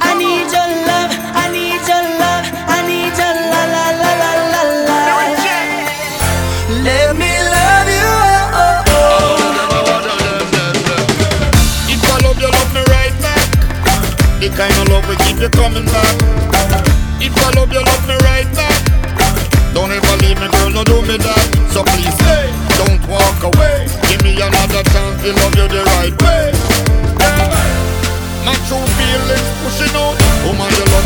I need your love, I need your love, I need your la la la la la la. Let me love you. If I love you, love me right back. The kind of love keep you coming back. If I love you, love me right back. Don't ever leave me, girl, no do me that. So please, hey, don't walk away. Give me another chance to love you the right way.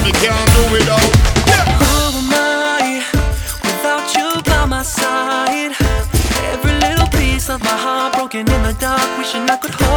you can't do without. Yeah. Who am I without you by my side? Every little piece of my heart broken in the dark, wishing I could hold.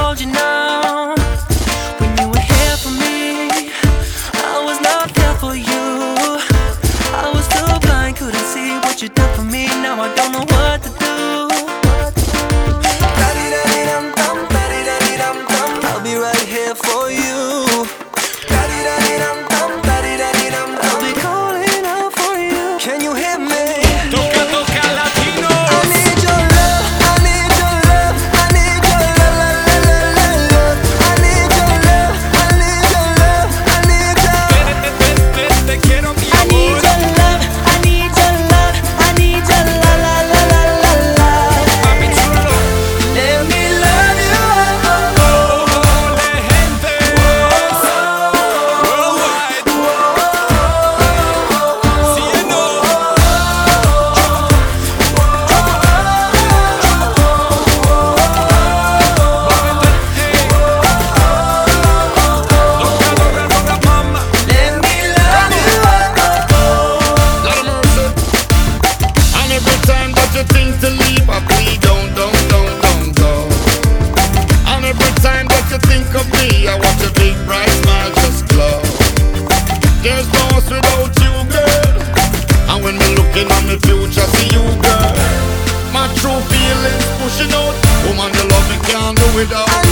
about you, girl. And when me looking at me future, see you, girl. My true feelings pushing out. Woman, you love me, can't do without.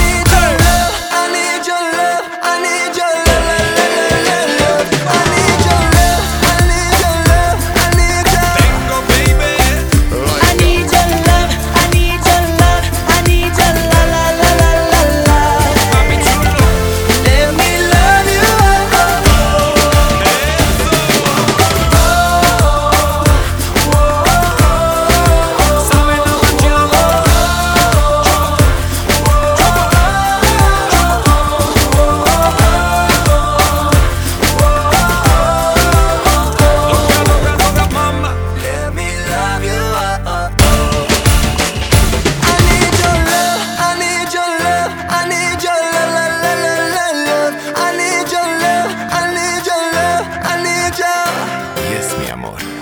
mi amor.